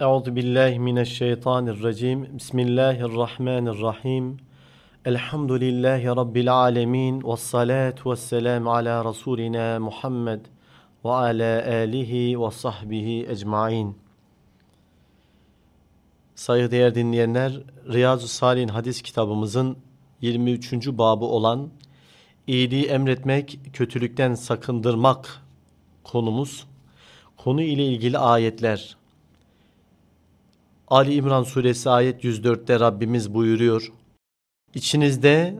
Euzu billahi mineşşeytanirracim. Bismillahirrahmanirrahim. Elhamdülillahi rabbil alamin ve salatu vesselam ala rasulina Muhammed ve ala alihi ve sahbihi ecmaîn. Saygıdeğer dinleyenler, Riyazu Salih'in hadis kitabımızın 23. babı olan iyiliği emretmek, kötülükten sakındırmak konumuz. Konu ile ilgili ayetler. Ali İmran suresi ayet 104'te Rabbimiz buyuruyor. İçinizde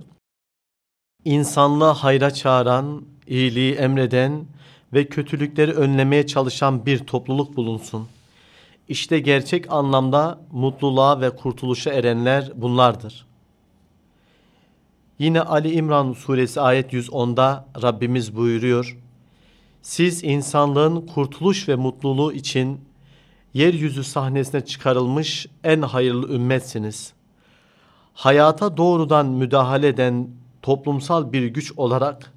insanlığa hayra çağıran, iyiliği emreden ve kötülükleri önlemeye çalışan bir topluluk bulunsun. İşte gerçek anlamda mutluluğa ve kurtuluşa erenler bunlardır. Yine Ali İmran suresi ayet 110'da Rabbimiz buyuruyor. Siz insanlığın kurtuluş ve mutluluğu için yeryüzü sahnesine çıkarılmış en hayırlı ümmetsiniz. Hayata doğrudan müdahale eden toplumsal bir güç olarak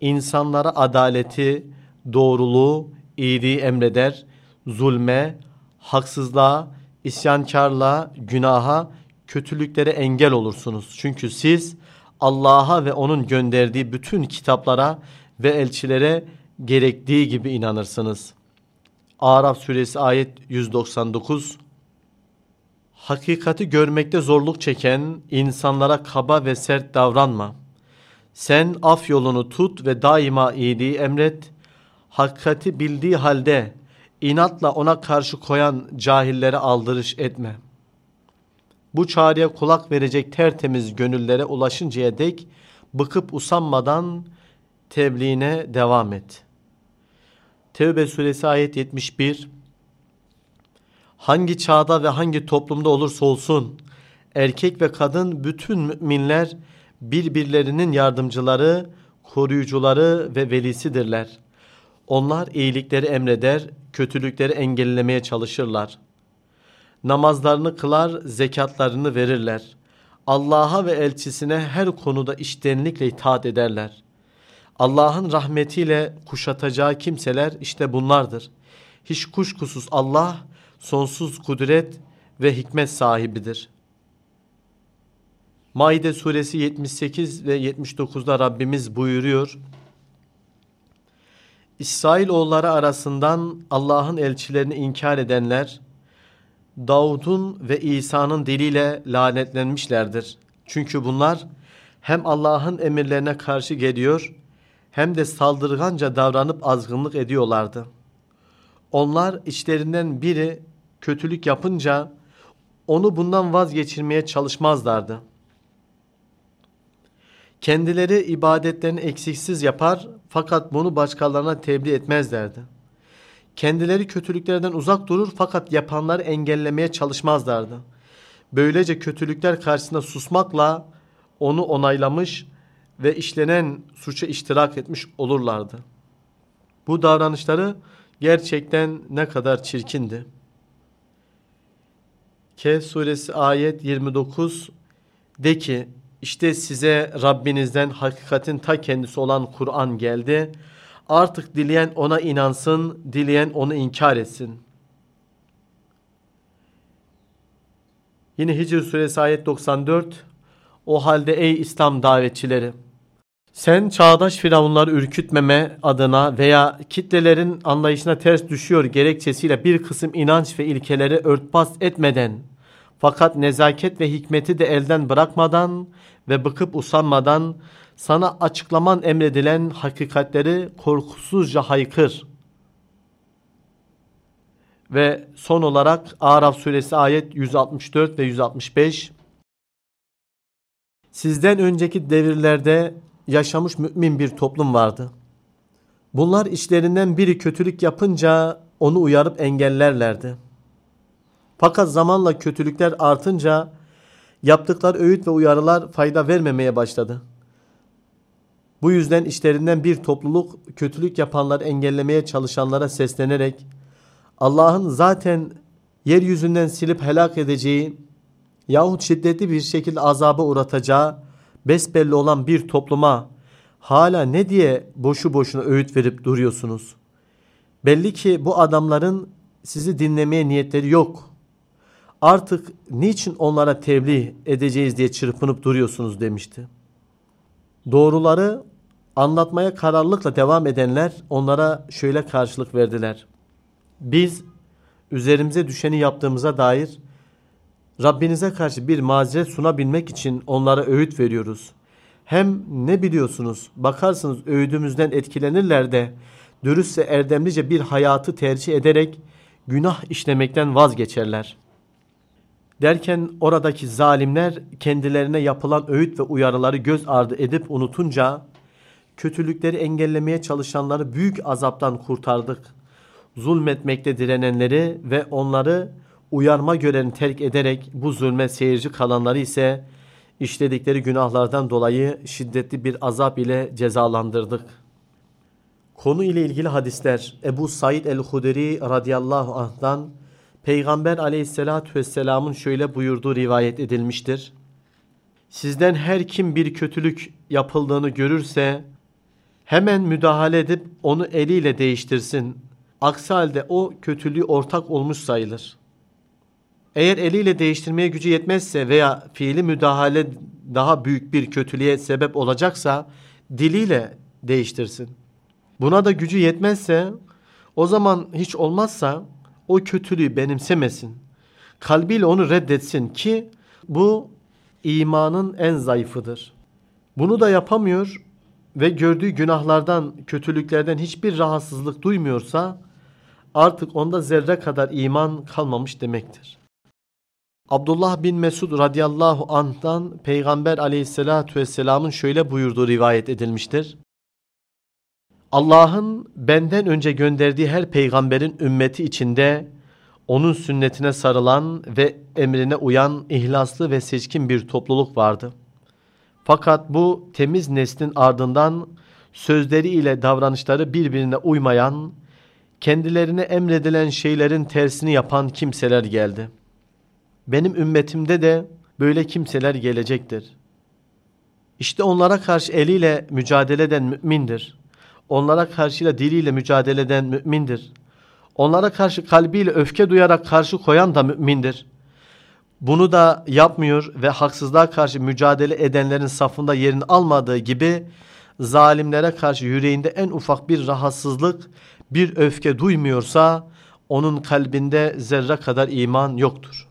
insanlara adaleti, doğruluğu, iyiliği emreder, zulme, haksızlığa, isyankarlığa, günaha, kötülüklere engel olursunuz. Çünkü siz Allah'a ve onun gönderdiği bütün kitaplara ve elçilere gerektiği gibi inanırsınız. Araf suresi ayet 199 Hakikati görmekte zorluk çeken insanlara kaba ve sert davranma. Sen af yolunu tut ve daima iyiliği emret. Hakikati bildiği halde inatla ona karşı koyan cahillere aldırış etme. Bu çağrıya kulak verecek tertemiz gönüllere ulaşıncaya dek bıkıp usanmadan tebliğine devam et. Tevbe suresi ayet 71 Hangi çağda ve hangi toplumda olursa olsun erkek ve kadın bütün müminler birbirlerinin yardımcıları, koruyucuları ve velisidirler. Onlar iyilikleri emreder, kötülükleri engellemeye çalışırlar. Namazlarını kılar, zekatlarını verirler. Allah'a ve elçisine her konuda iştenlikle itaat ederler. Allah'ın rahmetiyle kuşatacağı kimseler işte bunlardır. Hiç kuşkusuz Allah sonsuz kudret ve hikmet sahibidir. Maide suresi 78 ve 79'da Rabbimiz buyuruyor. İsrail oğulları arasından Allah'ın elçilerini inkar edenler Davud'un ve İsa'nın diliyle lanetlenmişlerdir. Çünkü bunlar hem Allah'ın emirlerine karşı geliyor hem de saldırganca davranıp azgınlık ediyorlardı. Onlar içlerinden biri kötülük yapınca onu bundan vazgeçirmeye çalışmazlardı. Kendileri ibadetlerini eksiksiz yapar fakat bunu başkalarına tebliğ etmezlerdi. Kendileri kötülüklerden uzak durur fakat yapanları engellemeye çalışmazlardı. Böylece kötülükler karşısında susmakla onu onaylamış ve işlenen suça iştirak etmiş olurlardı. Bu davranışları gerçekten ne kadar çirkindi. Kehf suresi ayet 29 de ki işte size Rabbinizden hakikatin ta kendisi olan Kur'an geldi. Artık dileyen ona inansın, dileyen onu inkar etsin. Yine Hicr suresi ayet 94 O halde ey İslam davetçileri sen çağdaş firavunları ürkütmeme adına veya kitlelerin anlayışına ters düşüyor gerekçesiyle bir kısım inanç ve ilkeleri örtbas etmeden fakat nezaket ve hikmeti de elden bırakmadan ve bıkıp usanmadan sana açıklaman emredilen hakikatleri korkusuzca haykır. Ve son olarak Araf suresi ayet 164 ve 165 Sizden önceki devirlerde yaşamış mümin bir toplum vardı. Bunlar işlerinden biri kötülük yapınca onu uyarıp engellerlerdi. Fakat zamanla kötülükler artınca yaptıkları öğüt ve uyarılar fayda vermemeye başladı. Bu yüzden işlerinden bir topluluk kötülük yapanları engellemeye çalışanlara seslenerek Allah'ın zaten yeryüzünden silip helak edeceği yahut şiddetli bir şekilde azaba uğratacağı besbelli olan bir topluma hala ne diye boşu boşuna öğüt verip duruyorsunuz? Belli ki bu adamların sizi dinlemeye niyetleri yok. Artık niçin onlara tebliğ edeceğiz diye çırpınıp duruyorsunuz demişti. Doğruları anlatmaya kararlılıkla devam edenler onlara şöyle karşılık verdiler. Biz üzerimize düşeni yaptığımıza dair Rabbinize karşı bir mazeret sunabilmek için onlara öğüt veriyoruz. Hem ne biliyorsunuz bakarsınız öğüdümüzden etkilenirler de dürüstse erdemlice bir hayatı tercih ederek günah işlemekten vazgeçerler. Derken oradaki zalimler kendilerine yapılan öğüt ve uyarıları göz ardı edip unutunca kötülükleri engellemeye çalışanları büyük azaptan kurtardık. Zulmetmekte direnenleri ve onları uyarma görevini terk ederek bu zulme seyirci kalanları ise işledikleri günahlardan dolayı şiddetli bir azap ile cezalandırdık. Konu ile ilgili hadisler Ebu Said el-Hudri radıyallahu anh'dan Peygamber aleyhissalatü vesselamın şöyle buyurduğu rivayet edilmiştir. Sizden her kim bir kötülük yapıldığını görürse hemen müdahale edip onu eliyle değiştirsin. Aksi halde o kötülüğü ortak olmuş sayılır. Eğer eliyle değiştirmeye gücü yetmezse veya fiili müdahale daha büyük bir kötülüğe sebep olacaksa diliyle değiştirsin. Buna da gücü yetmezse o zaman hiç olmazsa o kötülüğü benimsemesin. Kalbiyle onu reddetsin ki bu imanın en zayıfıdır. Bunu da yapamıyor ve gördüğü günahlardan, kötülüklerden hiçbir rahatsızlık duymuyorsa artık onda zerre kadar iman kalmamış demektir. Abdullah bin Mesud radıyallahu anh'tan Peygamber aleyhissalatü vesselamın şöyle buyurduğu rivayet edilmiştir. Allah'ın benden önce gönderdiği her peygamberin ümmeti içinde onun sünnetine sarılan ve emrine uyan ihlaslı ve seçkin bir topluluk vardı. Fakat bu temiz neslin ardından sözleriyle davranışları birbirine uymayan, kendilerine emredilen şeylerin tersini yapan kimseler geldi. Benim ümmetimde de böyle kimseler gelecektir. İşte onlara karşı eliyle mücadele eden mümindir. Onlara karşıyla diliyle mücadele eden mümindir. Onlara karşı kalbiyle öfke duyarak karşı koyan da mümindir. Bunu da yapmıyor ve haksızlığa karşı mücadele edenlerin safında yerini almadığı gibi zalimlere karşı yüreğinde en ufak bir rahatsızlık, bir öfke duymuyorsa onun kalbinde zerre kadar iman yoktur.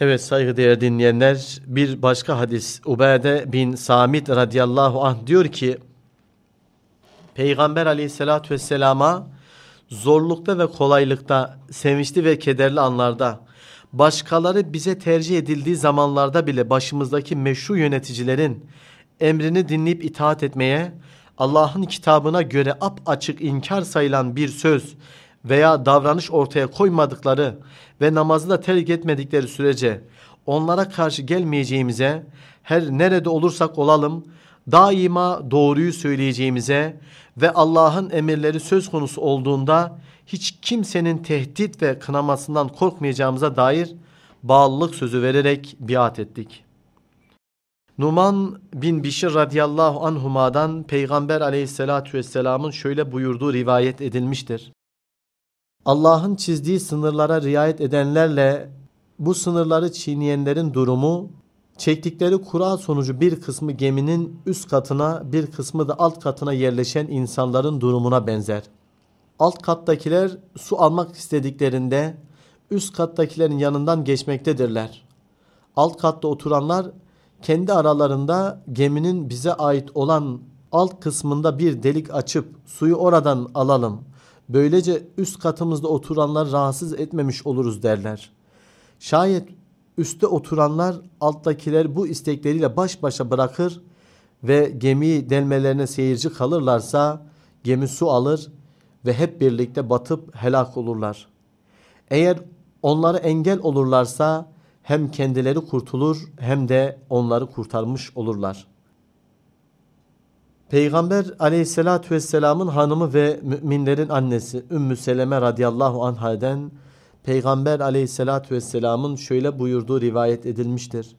Evet saygıdeğer dinleyenler bir başka hadis. Ubade bin Samit radıyallahu anh diyor ki Peygamber aleyhissalatü vesselama zorlukta ve kolaylıkta, sevinçli ve kederli anlarda, başkaları bize tercih edildiği zamanlarda bile başımızdaki meşru yöneticilerin emrini dinleyip itaat etmeye, Allah'ın kitabına göre ap açık inkar sayılan bir söz veya davranış ortaya koymadıkları ve namazı da terk etmedikleri sürece onlara karşı gelmeyeceğimize, her nerede olursak olalım daima doğruyu söyleyeceğimize ve Allah'ın emirleri söz konusu olduğunda hiç kimsenin tehdit ve kınamasından korkmayacağımıza dair bağlılık sözü vererek biat ettik. Numan bin Bişir radıyallahu anhuma'dan Peygamber aleyhissalatü vesselamın şöyle buyurduğu rivayet edilmiştir. Allah'ın çizdiği sınırlara riayet edenlerle bu sınırları çiğneyenlerin durumu çektikleri kura sonucu bir kısmı geminin üst katına bir kısmı da alt katına yerleşen insanların durumuna benzer. Alt kattakiler su almak istediklerinde üst kattakilerin yanından geçmektedirler. Alt katta oturanlar kendi aralarında geminin bize ait olan alt kısmında bir delik açıp suyu oradan alalım. Böylece üst katımızda oturanlar rahatsız etmemiş oluruz derler. Şayet üstte oturanlar alttakiler bu istekleriyle baş başa bırakır ve gemiyi delmelerine seyirci kalırlarsa gemi su alır ve hep birlikte batıp helak olurlar. Eğer onları engel olurlarsa hem kendileri kurtulur hem de onları kurtarmış olurlar. Peygamber aleyhissalatü vesselamın hanımı ve müminlerin annesi Ümmü Seleme radıyallahu anhaden Peygamber aleyhissalatü vesselamın şöyle buyurduğu rivayet edilmiştir.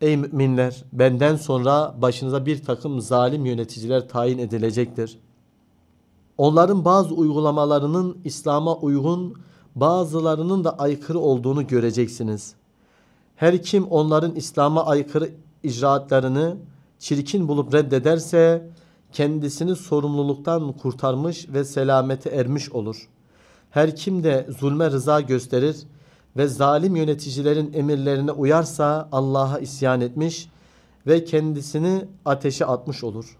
Ey müminler benden sonra başınıza bir takım zalim yöneticiler tayin edilecektir. Onların bazı uygulamalarının İslam'a uygun bazılarının da aykırı olduğunu göreceksiniz. Her kim onların İslam'a aykırı icraatlarını çirkin bulup reddederse kendisini sorumluluktan kurtarmış ve selamete ermiş olur. Her kim de zulme rıza gösterir ve zalim yöneticilerin emirlerine uyarsa Allah'a isyan etmiş ve kendisini ateşe atmış olur.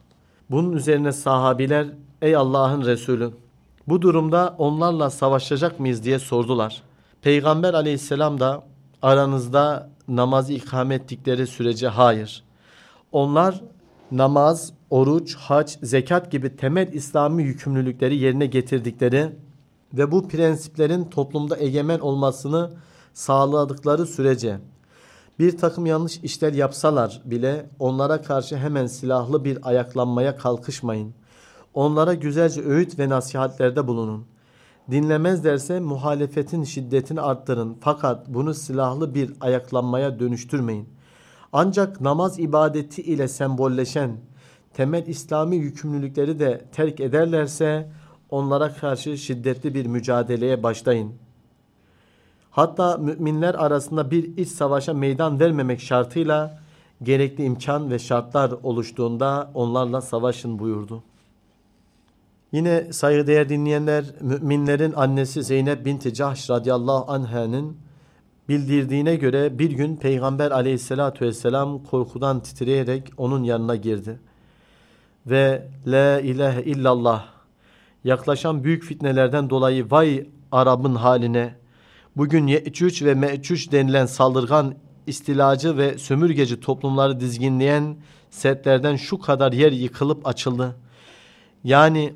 Bunun üzerine sahabiler ey Allah'ın Resulü bu durumda onlarla savaşacak mıyız diye sordular. Peygamber aleyhisselam da aranızda namazı ikame ettikleri sürece hayır. Onlar namaz, oruç, hac, zekat gibi temel İslami yükümlülükleri yerine getirdikleri ve bu prensiplerin toplumda egemen olmasını sağladıkları sürece bir takım yanlış işler yapsalar bile onlara karşı hemen silahlı bir ayaklanmaya kalkışmayın. Onlara güzelce öğüt ve nasihatlerde bulunun. Dinlemezlerse muhalefetin şiddetini arttırın fakat bunu silahlı bir ayaklanmaya dönüştürmeyin. Ancak namaz ibadeti ile sembolleşen temel İslami yükümlülükleri de terk ederlerse onlara karşı şiddetli bir mücadeleye başlayın. Hatta müminler arasında bir iç savaşa meydan vermemek şartıyla gerekli imkan ve şartlar oluştuğunda onlarla savaşın buyurdu. Yine saygıdeğer dinleyenler müminlerin annesi Zeynep binti Cahş radıyallahu anh'ın bildirdiğine göre bir gün Peygamber aleyhissalatü vesselam korkudan titreyerek onun yanına girdi. Ve La ilahe illallah yaklaşan büyük fitnelerden dolayı vay Arap'ın haline bugün Ye'cüc ve Me'cüc denilen saldırgan istilacı ve sömürgeci toplumları dizginleyen setlerden şu kadar yer yıkılıp açıldı. Yani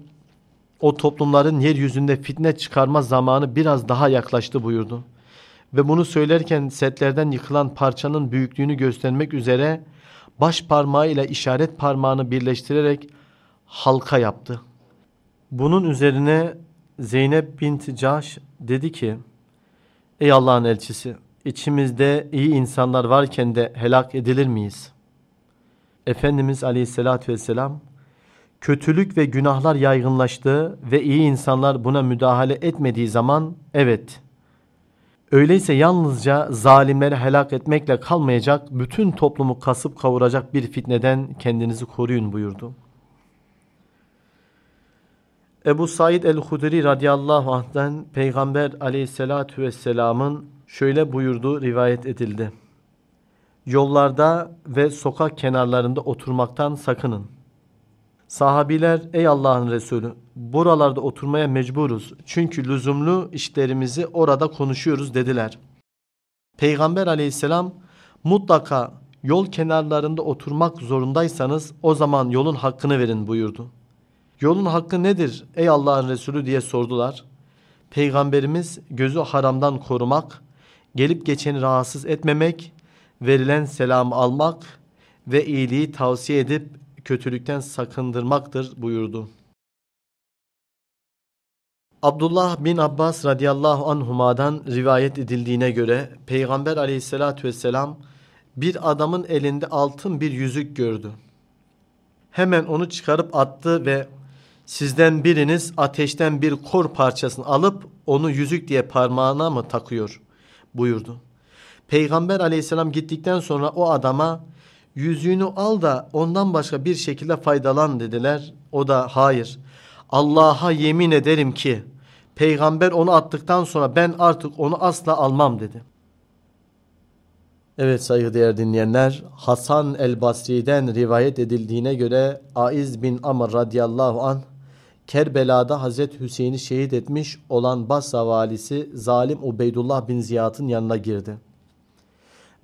o toplumların yeryüzünde fitne çıkarma zamanı biraz daha yaklaştı buyurdu. Ve bunu söylerken setlerden yıkılan parçanın büyüklüğünü göstermek üzere baş parmağı ile işaret parmağını birleştirerek halka yaptı. Bunun üzerine Zeynep bint Caş dedi ki Ey Allah'ın elçisi içimizde iyi insanlar varken de helak edilir miyiz? Efendimiz aleyhissalatü vesselam kötülük ve günahlar yaygınlaştığı ve iyi insanlar buna müdahale etmediği zaman evet. Öyleyse yalnızca zalimleri helak etmekle kalmayacak, bütün toplumu kasıp kavuracak bir fitneden kendinizi koruyun buyurdu. Ebu Said el-Hudri radıyallahu anh'den Peygamber aleyhissalatü vesselamın şöyle buyurduğu rivayet edildi. Yollarda ve sokak kenarlarında oturmaktan sakının. Sahabiler ey Allah'ın Resulü buralarda oturmaya mecburuz. Çünkü lüzumlu işlerimizi orada konuşuyoruz dediler. Peygamber aleyhisselam mutlaka yol kenarlarında oturmak zorundaysanız o zaman yolun hakkını verin buyurdu. Yolun hakkı nedir ey Allah'ın Resulü diye sordular. Peygamberimiz gözü haramdan korumak, gelip geçeni rahatsız etmemek, verilen selamı almak ve iyiliği tavsiye edip kötülükten sakındırmaktır buyurdu. Abdullah bin Abbas radıyallahu anhuma'dan rivayet edildiğine göre Peygamber aleyhissalatü vesselam bir adamın elinde altın bir yüzük gördü. Hemen onu çıkarıp attı ve sizden biriniz ateşten bir kor parçasını alıp onu yüzük diye parmağına mı takıyor buyurdu. Peygamber aleyhisselam gittikten sonra o adama yüzüğünü al da ondan başka bir şekilde faydalan dediler. O da hayır Allah'a yemin ederim ki peygamber onu attıktan sonra ben artık onu asla almam dedi. Evet saygıdeğer dinleyenler Hasan el Basri'den rivayet edildiğine göre Aiz bin Amr radıyallahu an Kerbela'da Hazreti Hüseyin'i şehit etmiş olan Basra valisi zalim Ubeydullah bin Ziyad'ın yanına girdi.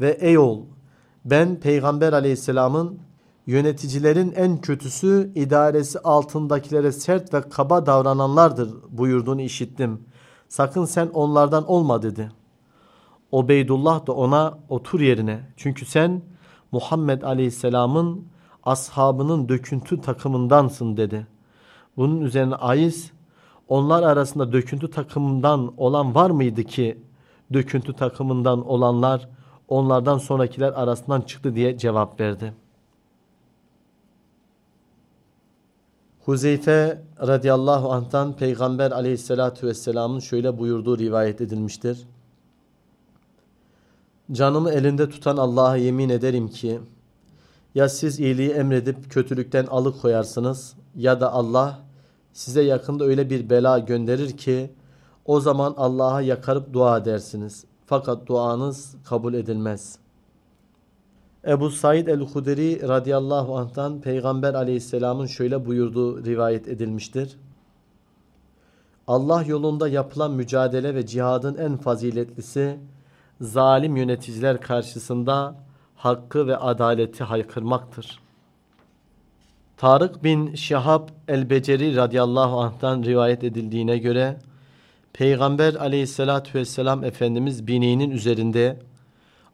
Ve ey oğul ben Peygamber aleyhisselamın yöneticilerin en kötüsü idaresi altındakilere sert ve kaba davrananlardır buyurduğunu işittim. Sakın sen onlardan olma dedi. Obeydullah da ona otur yerine. Çünkü sen Muhammed aleyhisselamın ashabının döküntü takımındansın dedi. Bunun üzerine Ayiz onlar arasında döküntü takımından olan var mıydı ki döküntü takımından olanlar onlardan sonrakiler arasından çıktı diye cevap verdi. Huzeyfe radıyallahu anh'tan Peygamber aleyhissalatu vesselamın şöyle buyurduğu rivayet edilmiştir. Canımı elinde tutan Allah'a yemin ederim ki ya siz iyiliği emredip kötülükten alıkoyarsınız ya da Allah size yakında öyle bir bela gönderir ki o zaman Allah'a yakarıp dua edersiniz. Fakat duanız kabul edilmez. Ebu Said el-Huderi radıyallahu anh'tan Peygamber aleyhisselamın şöyle buyurduğu rivayet edilmiştir. Allah yolunda yapılan mücadele ve cihadın en faziletlisi zalim yöneticiler karşısında hakkı ve adaleti haykırmaktır. Tarık bin Şihab el-Beceri radıyallahu anh'tan rivayet edildiğine göre Peygamber aleyhissalatü vesselam Efendimiz bineğinin üzerinde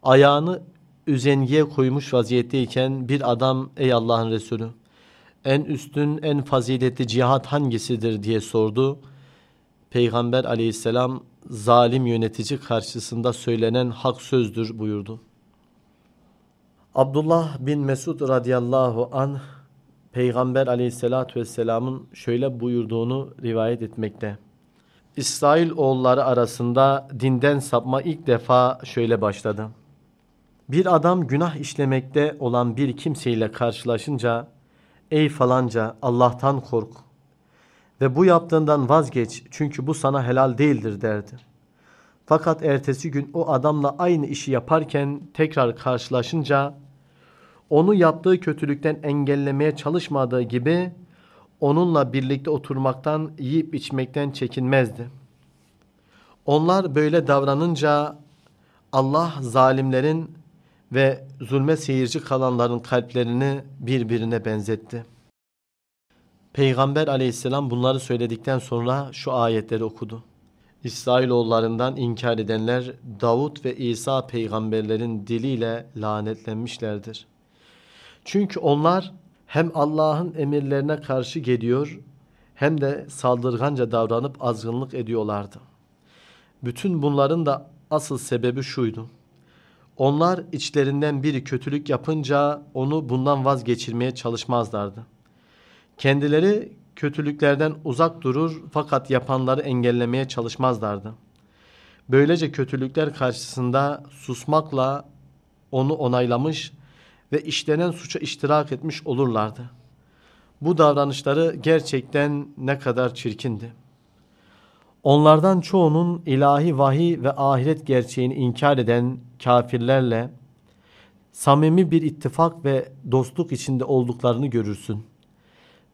ayağını üzengiye koymuş vaziyetteyken bir adam ey Allah'ın Resulü en üstün en faziletli cihat hangisidir diye sordu. Peygamber aleyhisselam zalim yönetici karşısında söylenen hak sözdür buyurdu. Abdullah bin Mesud radıyallahu anh Peygamber aleyhissalatü vesselamın şöyle buyurduğunu rivayet etmekte. İsrail oğulları arasında dinden sapma ilk defa şöyle başladı. Bir adam günah işlemekte olan bir kimseyle karşılaşınca ey falanca Allah'tan kork ve bu yaptığından vazgeç çünkü bu sana helal değildir derdi. Fakat ertesi gün o adamla aynı işi yaparken tekrar karşılaşınca onu yaptığı kötülükten engellemeye çalışmadığı gibi onunla birlikte oturmaktan, yiyip içmekten çekinmezdi. Onlar böyle davranınca Allah zalimlerin ve zulme seyirci kalanların kalplerini birbirine benzetti. Peygamber aleyhisselam bunları söyledikten sonra şu ayetleri okudu. İsrailoğullarından inkar edenler Davut ve İsa peygamberlerin diliyle lanetlenmişlerdir. Çünkü onlar hem Allah'ın emirlerine karşı geliyor hem de saldırganca davranıp azgınlık ediyorlardı. Bütün bunların da asıl sebebi şuydu. Onlar içlerinden biri kötülük yapınca onu bundan vazgeçirmeye çalışmazlardı. Kendileri kötülüklerden uzak durur fakat yapanları engellemeye çalışmazlardı. Böylece kötülükler karşısında susmakla onu onaylamış ve işlenen suça iştirak etmiş olurlardı. Bu davranışları gerçekten ne kadar çirkindi. Onlardan çoğunun ilahi vahiy ve ahiret gerçeğini inkar eden kafirlerle samimi bir ittifak ve dostluk içinde olduklarını görürsün.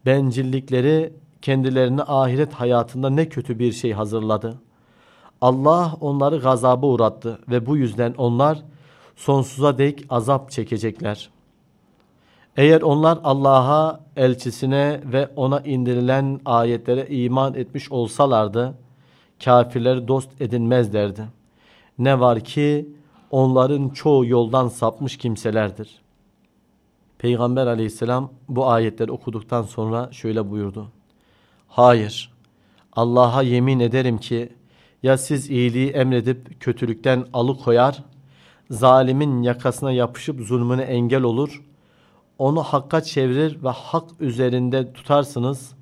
Bencillikleri kendilerine ahiret hayatında ne kötü bir şey hazırladı. Allah onları gazaba uğrattı ve bu yüzden onlar sonsuza dek azap çekecekler. Eğer onlar Allah'a, elçisine ve ona indirilen ayetlere iman etmiş olsalardı, kafirleri dost edinmezlerdi. Ne var ki onların çoğu yoldan sapmış kimselerdir. Peygamber aleyhisselam bu ayetleri okuduktan sonra şöyle buyurdu. Hayır, Allah'a yemin ederim ki ya siz iyiliği emredip kötülükten alıkoyar, zalimin yakasına yapışıp zulmüne engel olur, onu hakka çevirir ve hak üzerinde tutarsınız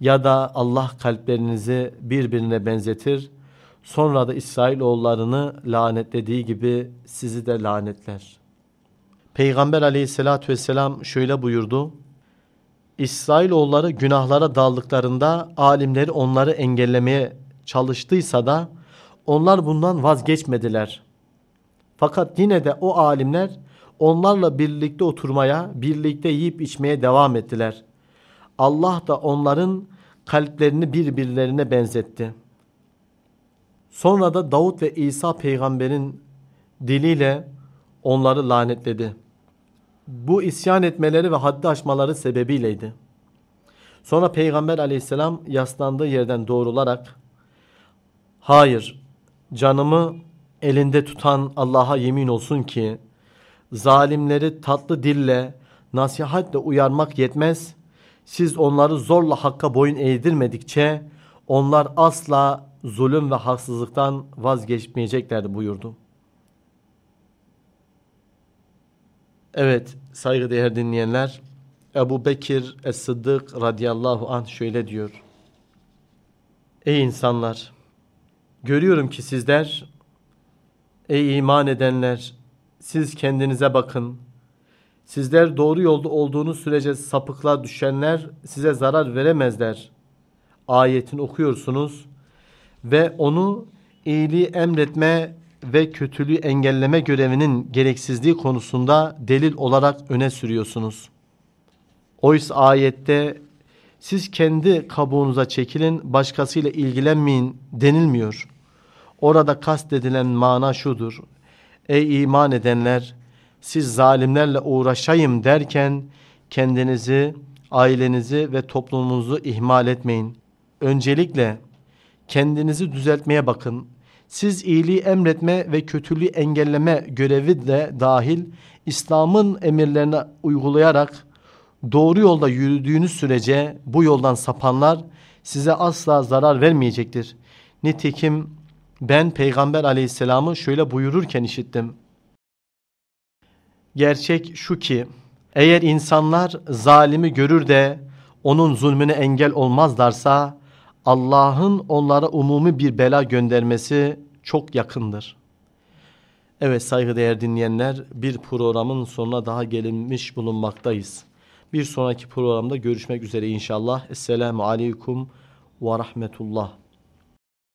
ya da Allah kalplerinizi birbirine benzetir, sonra da İsrailoğullarını lanetlediği gibi sizi de lanetler. Peygamber aleyhissalatü vesselam şöyle buyurdu. İsrailoğulları günahlara daldıklarında alimleri onları engellemeye çalıştıysa da onlar bundan vazgeçmediler. Fakat yine de o alimler onlarla birlikte oturmaya, birlikte yiyip içmeye devam ettiler. Allah da onların kalplerini birbirlerine benzetti. Sonra da Davut ve İsa peygamberin diliyle onları lanetledi. Bu isyan etmeleri ve haddi aşmaları sebebiyleydi. Sonra Peygamber aleyhisselam yaslandığı yerden doğrularak Hayır canımı elinde tutan Allah'a yemin olsun ki zalimleri tatlı dille nasihatle uyarmak yetmez. Siz onları zorla hakka boyun eğdirmedikçe onlar asla zulüm ve haksızlıktan vazgeçmeyeceklerdi buyurdu. Evet saygıdeğer dinleyenler Ebu Bekir Es-Sıddık radıyallahu anh şöyle diyor. Ey insanlar! Görüyorum ki sizler, ey iman edenler, siz kendinize bakın. Sizler doğru yolda olduğunuz sürece sapıklığa düşenler size zarar veremezler. Ayetini okuyorsunuz ve onu iyiliği emretme ve kötülüğü engelleme görevinin gereksizliği konusunda delil olarak öne sürüyorsunuz. Oysa ayette siz kendi kabuğunuza çekilin, başkasıyla ilgilenmeyin denilmiyor. Orada kastedilen mana şudur. Ey iman edenler, siz zalimlerle uğraşayım derken kendinizi, ailenizi ve toplumunuzu ihmal etmeyin. Öncelikle kendinizi düzeltmeye bakın. Siz iyiliği emretme ve kötülüğü engelleme görevi de dahil İslam'ın emirlerini uygulayarak doğru yolda yürüdüğünüz sürece bu yoldan sapanlar size asla zarar vermeyecektir. Nitekim ben Peygamber aleyhisselamı şöyle buyururken işittim. Gerçek şu ki eğer insanlar zalimi görür de onun zulmüne engel olmazlarsa Allah'ın onlara umumi bir bela göndermesi çok yakındır. Evet saygıdeğer dinleyenler bir programın sonuna daha gelinmiş bulunmaktayız. Bir sonraki programda görüşmek üzere inşallah. Esselamu Aleyküm ve Rahmetullah.